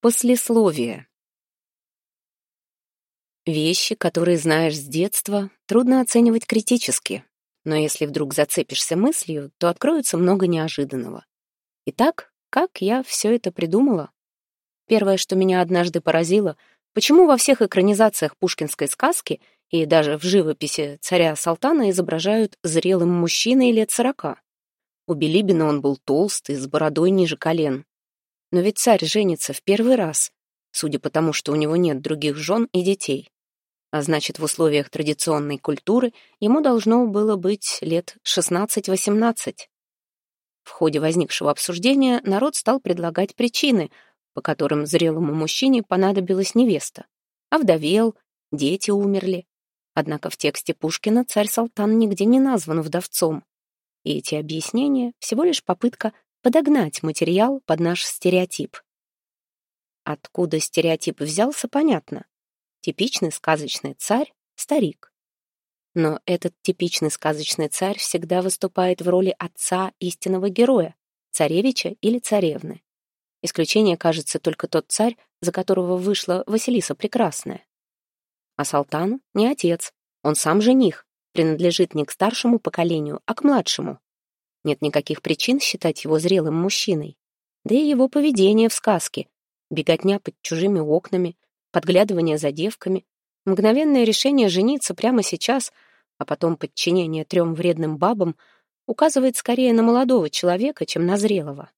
Послесловие. Вещи, которые знаешь с детства, трудно оценивать критически, но если вдруг зацепишься мыслью, то откроется много неожиданного. Итак, как я все это придумала? Первое, что меня однажды поразило, почему во всех экранизациях пушкинской сказки и даже в живописи царя Салтана изображают зрелым мужчиной лет сорока. У Билибина он был толстый, с бородой ниже колен, но ведь царь женится в первый раз, судя по тому, что у него нет других жен и детей. А значит, в условиях традиционной культуры ему должно было быть лет 16-18. В ходе возникшего обсуждения народ стал предлагать причины, по которым зрелому мужчине понадобилась невеста. Овдовел, дети умерли. Однако в тексте Пушкина царь Салтан нигде не назван вдовцом. И эти объяснения — всего лишь попытка подогнать материал под наш стереотип. Откуда стереотип взялся, понятно. Типичный сказочный царь — старик. Но этот типичный сказочный царь всегда выступает в роли отца истинного героя, царевича или царевны. Исключение кажется только тот царь, за которого вышла Василиса Прекрасная. А Салтан не отец, он сам жених, принадлежит не к старшему поколению, а к младшему. Нет никаких причин считать его зрелым мужчиной. Да и его поведение в сказке. Беготня под чужими окнами, подглядывание за девками, мгновенное решение жениться прямо сейчас, а потом подчинение трем вредным бабам указывает скорее на молодого человека, чем на зрелого.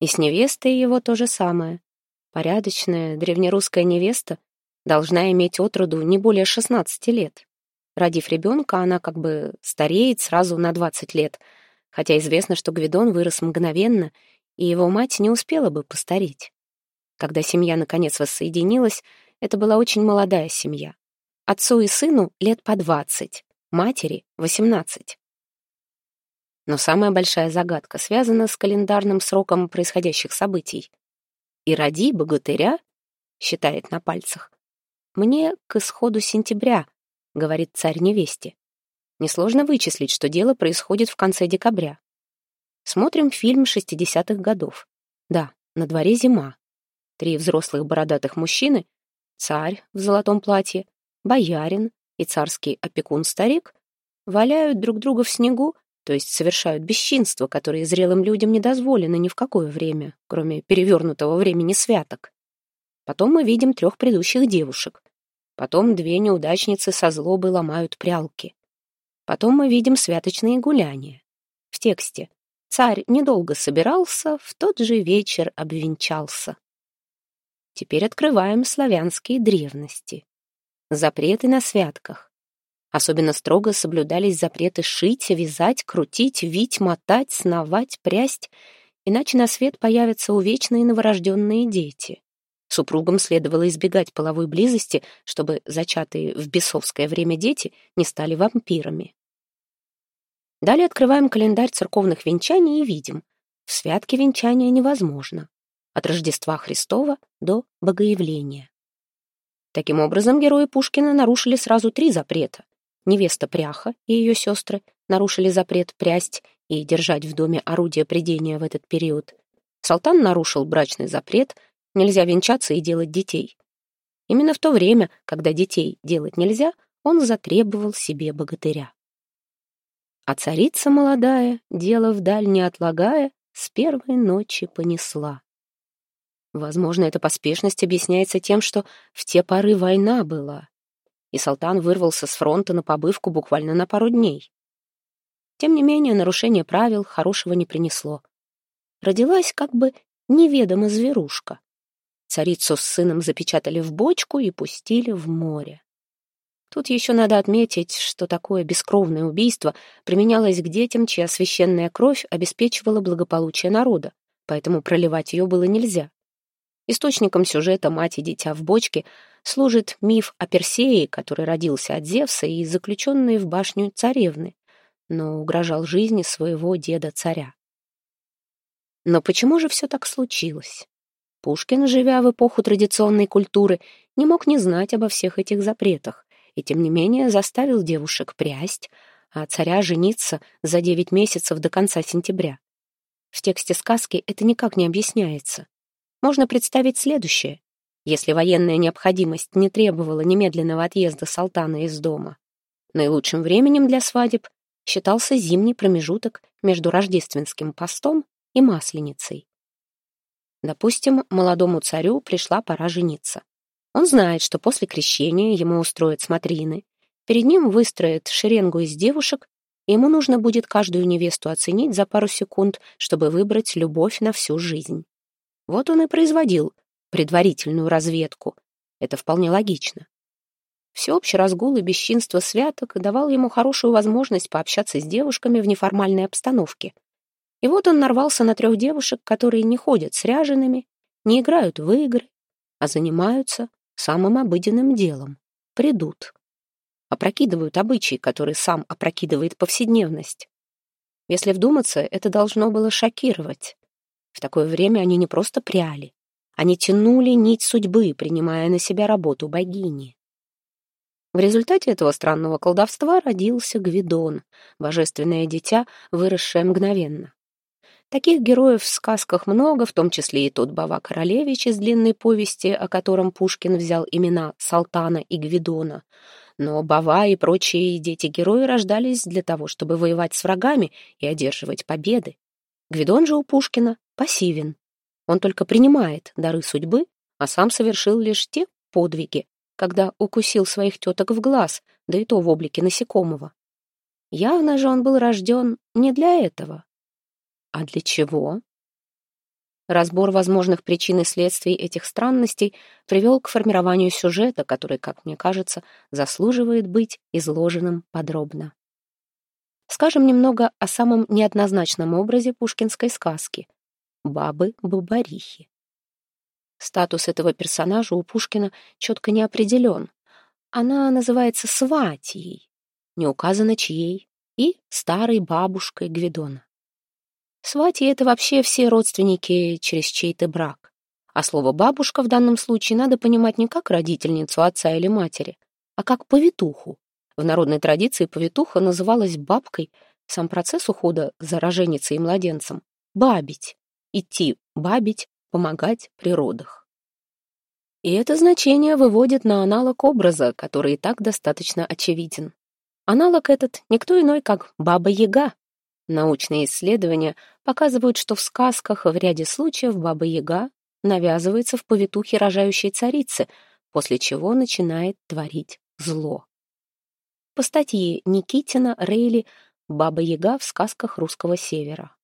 И с невестой его то же самое. Порядочная древнерусская невеста должна иметь отроду не более 16 лет. Родив ребенка, она как бы стареет сразу на 20 лет, хотя известно, что Гвидон вырос мгновенно, и его мать не успела бы постареть. Когда семья наконец воссоединилась, это была очень молодая семья. Отцу и сыну лет по 20, матери — 18. Но самая большая загадка связана с календарным сроком происходящих событий. «И роди богатыря», — считает на пальцах, — «мне к исходу сентября — говорит царь невесте. Несложно вычислить, что дело происходит в конце декабря. Смотрим фильм 60-х годов. Да, на дворе зима. Три взрослых бородатых мужчины, царь в золотом платье, боярин и царский опекун-старик валяют друг друга в снегу, то есть совершают бесчинства, которые зрелым людям не дозволены ни в какое время, кроме перевернутого времени святок. Потом мы видим трех предыдущих девушек. Потом две неудачницы со злобой ломают прялки. Потом мы видим святочные гуляния. В тексте «Царь недолго собирался, в тот же вечер обвенчался». Теперь открываем славянские древности. Запреты на святках. Особенно строго соблюдались запреты шить, вязать, крутить, вить, мотать, сновать, прясть, иначе на свет появятся увечные новорожденные дети. Супругам следовало избегать половой близости, чтобы зачатые в бесовское время дети не стали вампирами. Далее открываем календарь церковных венчаний и видим, в святке венчания невозможно. От Рождества Христова до Богоявления. Таким образом, герои Пушкина нарушили сразу три запрета. Невеста Пряха и ее сестры нарушили запрет прясть и держать в доме орудие придения в этот период. Салтан нарушил брачный запрет — Нельзя венчаться и делать детей. Именно в то время, когда детей делать нельзя, он затребовал себе богатыря. А царица молодая, дело вдаль не отлагая, с первой ночи понесла. Возможно, эта поспешность объясняется тем, что в те поры война была, и Салтан вырвался с фронта на побывку буквально на пару дней. Тем не менее, нарушение правил хорошего не принесло. Родилась как бы неведома зверушка. Царицу с сыном запечатали в бочку и пустили в море. Тут еще надо отметить, что такое бескровное убийство применялось к детям, чья священная кровь обеспечивала благополучие народа, поэтому проливать ее было нельзя. Источником сюжета «Мать и дитя в бочке» служит миф о Персее, который родился от Зевса и заключенный в башню царевны, но угрожал жизни своего деда-царя. Но почему же все так случилось? Пушкин, живя в эпоху традиционной культуры, не мог не знать обо всех этих запретах, и тем не менее заставил девушек прясть, а царя жениться за девять месяцев до конца сентября. В тексте сказки это никак не объясняется. можно представить следующее. Если военная необходимость не требовала немедленного отъезда Салтана из дома, наилучшим временем для свадеб считался зимний промежуток между рождественским постом и масленицей. Допустим, молодому царю пришла пора жениться. Он знает, что после крещения ему устроят смотрины, перед ним выстроят шеренгу из девушек, и ему нужно будет каждую невесту оценить за пару секунд, чтобы выбрать любовь на всю жизнь. Вот он и производил предварительную разведку. Это вполне логично. Всеобщий разгул и бесчинство святок давал ему хорошую возможность пообщаться с девушками в неформальной обстановке. И вот он нарвался на трех девушек, которые не ходят с ряжеными, не играют в игры, а занимаются самым обыденным делом — придут. Опрокидывают обычаи, которые сам опрокидывает повседневность. Если вдуматься, это должно было шокировать. В такое время они не просто пряли, они тянули нить судьбы, принимая на себя работу богини. В результате этого странного колдовства родился Гвидон, божественное дитя, выросшее мгновенно. Таких героев в сказках много, в том числе и тот Бава Королевич из длинной повести, о котором Пушкин взял имена Салтана и Гвидона. Но Бава и прочие дети-герои рождались для того, чтобы воевать с врагами и одерживать победы. Гвидон же у Пушкина пассивен. Он только принимает дары судьбы, а сам совершил лишь те подвиги, когда укусил своих теток в глаз, да и то в облике насекомого. Явно же он был рожден не для этого. А для чего? Разбор возможных причин и следствий этих странностей привел к формированию сюжета, который, как мне кажется, заслуживает быть изложенным подробно. Скажем немного о самом неоднозначном образе пушкинской сказки — бабы-бабарихи. Статус этого персонажа у Пушкина четко не определен. Она называется сватией, не указано чьей, и старой бабушкой Гвидона. Свати — это вообще все родственники через чей-то брак. А слово «бабушка» в данном случае надо понимать не как родительницу отца или матери, а как повитуху. В народной традиции повитуха называлась бабкой, сам процесс ухода за роженицей и младенцем — бабить, идти бабить, помогать при родах. И это значение выводит на аналог образа, который и так достаточно очевиден. Аналог этот никто иной, как Баба-Яга. Научные исследования показывают, что в сказках в ряде случаев Баба-Яга навязывается в повитухе рожающей царицы, после чего начинает творить зло. По статье Никитина Рейли «Баба-Яга в сказках русского севера»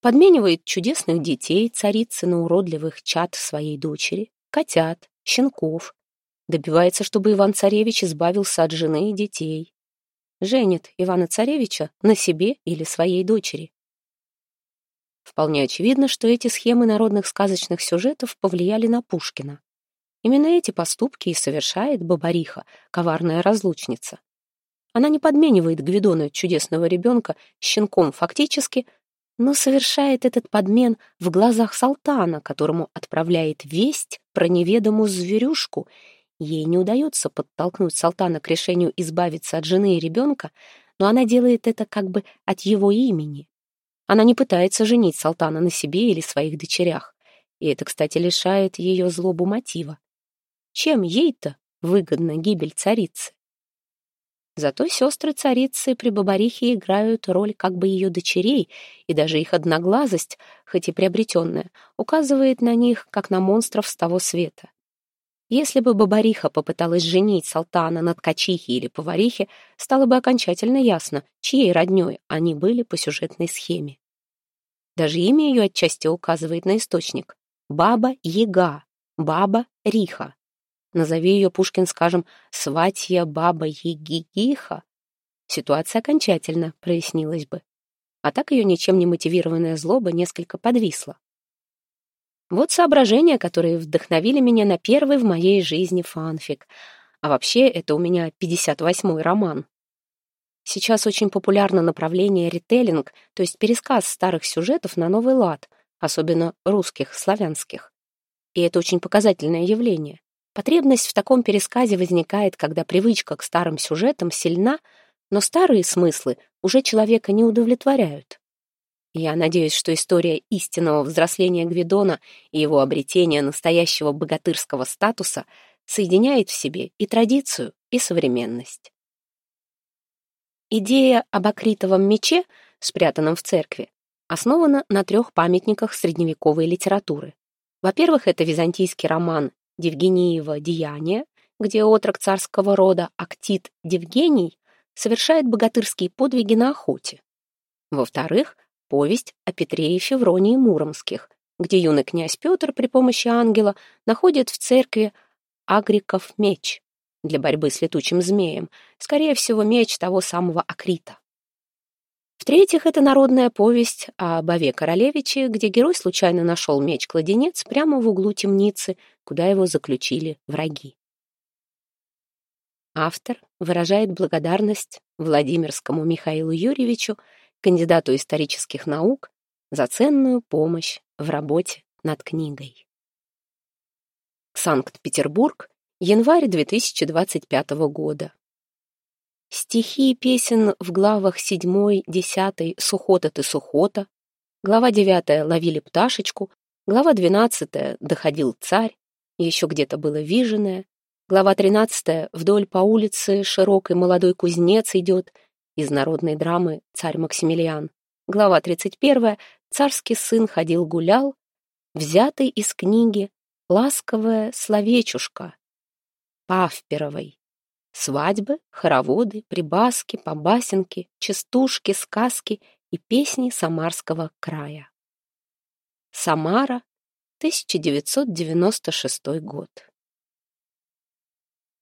подменивает чудесных детей царицы на уродливых чад своей дочери, котят, щенков, добивается, чтобы Иван-царевич избавился от жены и детей, женит Ивана-царевича на себе или своей дочери. Вполне очевидно, что эти схемы народных сказочных сюжетов повлияли на Пушкина. Именно эти поступки и совершает Бабариха, коварная разлучница. Она не подменивает Гвидона, чудесного ребенка, щенком фактически, но совершает этот подмен в глазах Салтана, которому отправляет весть про неведомую зверюшку. Ей не удается подтолкнуть Салтана к решению избавиться от жены и ребенка, но она делает это как бы от его имени. Она не пытается женить Салтана на себе или своих дочерях. И это, кстати, лишает ее злобу мотива. Чем ей-то выгодна гибель царицы? Зато сестры царицы при Бабарихе играют роль как бы ее дочерей, и даже их одноглазость, хоть и приобретенная, указывает на них, как на монстров с того света. Если бы Бабариха попыталась женить Салтана на ткачихе или поварихе, стало бы окончательно ясно, чьей роднёй они были по сюжетной схеме. Даже имя ее отчасти указывает на источник. Баба-Яга, Баба-Риха. Назови ее Пушкин, скажем, «сватья баба Егигиха», ситуация окончательно прояснилась бы. А так ее ничем не мотивированная злоба несколько подвисла. Вот соображения, которые вдохновили меня на первый в моей жизни фанфик. А вообще, это у меня 58-й роман. Сейчас очень популярно направление рителлинг, то есть пересказ старых сюжетов на новый лад, особенно русских, славянских. И это очень показательное явление. Потребность в таком пересказе возникает, когда привычка к старым сюжетам сильна, но старые смыслы уже человека не удовлетворяют. Я надеюсь, что история истинного взросления Гвидона и его обретения настоящего богатырского статуса соединяет в себе и традицию, и современность. Идея об акритовом мече, спрятанном в церкви, основана на трех памятниках средневековой литературы. Во-первых, это византийский роман Девгениева «Деяния», где отрок царского рода Актит Девгений совершает богатырские подвиги на охоте. Во-вторых, повесть о Петре и Февронии Муромских, где юный князь Петр при помощи ангела находит в церкви Агриков меч для борьбы с летучим змеем, скорее всего, меч того самого Акрита. В-третьих, это народная повесть о Бове Королевиче, где герой случайно нашел меч-кладенец прямо в углу темницы, куда его заключили враги. Автор выражает благодарность Владимирскому Михаилу Юрьевичу кандидату исторических наук, за ценную помощь в работе над книгой. Санкт-Петербург, январь 2025 года. Стихи песен в главах 7-10 «Сухота ты сухота», глава 9 «Ловили пташечку», глава 12 «Доходил царь», еще где-то было виженое, глава 13 «Вдоль по улице широкой молодой кузнец идет», из народной драмы «Царь Максимилиан». Глава 31. Царский сын ходил-гулял, взятый из книги «Ласковая словечушка» Павперовой. Свадьбы, хороводы, прибаски, побасенки, частушки, сказки и песни Самарского края. Самара, 1996 год.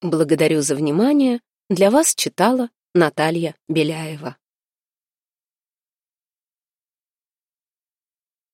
Благодарю за внимание. Для вас читала Наталья Беляева